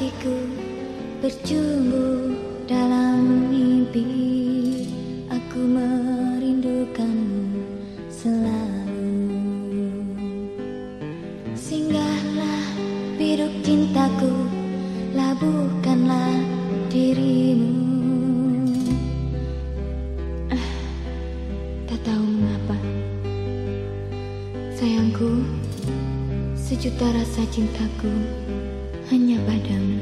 Hatiku bercumbu dalam mimpi. Aku merindukanmu selalu. Singgahlah biduk cintaku Labuhkanlah dirimu. Ah, Tak tahu mengapa. Sayangku Sejuta rasa cintaku hanya padamu.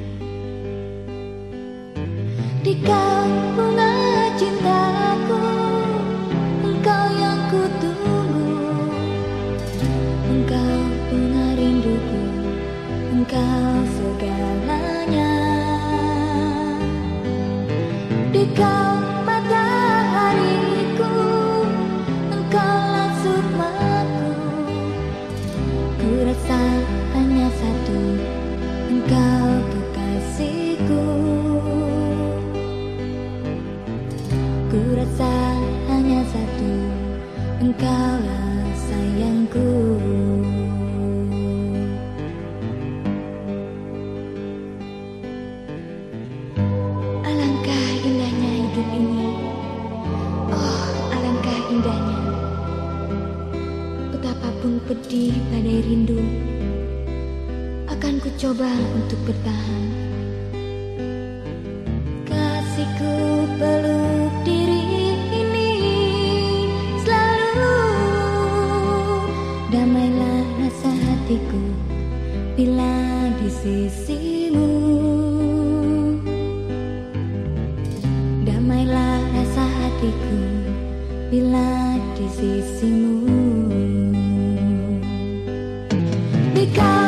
Di kau bunga cintaku Engkau yang kutunggu. Engkau bunga rinduku Engkau segalanya. Di kau matahariku Engkau langsung rasa Ku rasa hanya satu Engkaulah sayangku. Alangkah indahnya hidup ini. Oh, alangkah indahnya. Betapapun pedih badai rindu Akan ku coba untuk bertahan. Kasihku peluk bila di sisimu. Damailah rasa hatiku bila di sisimu. Because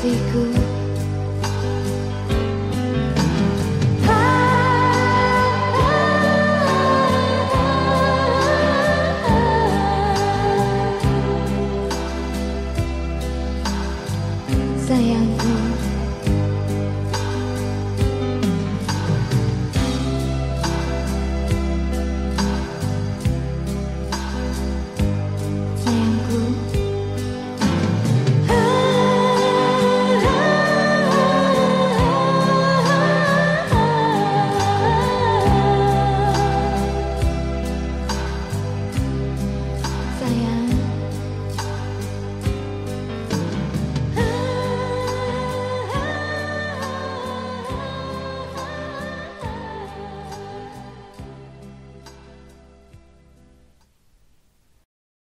kasihku.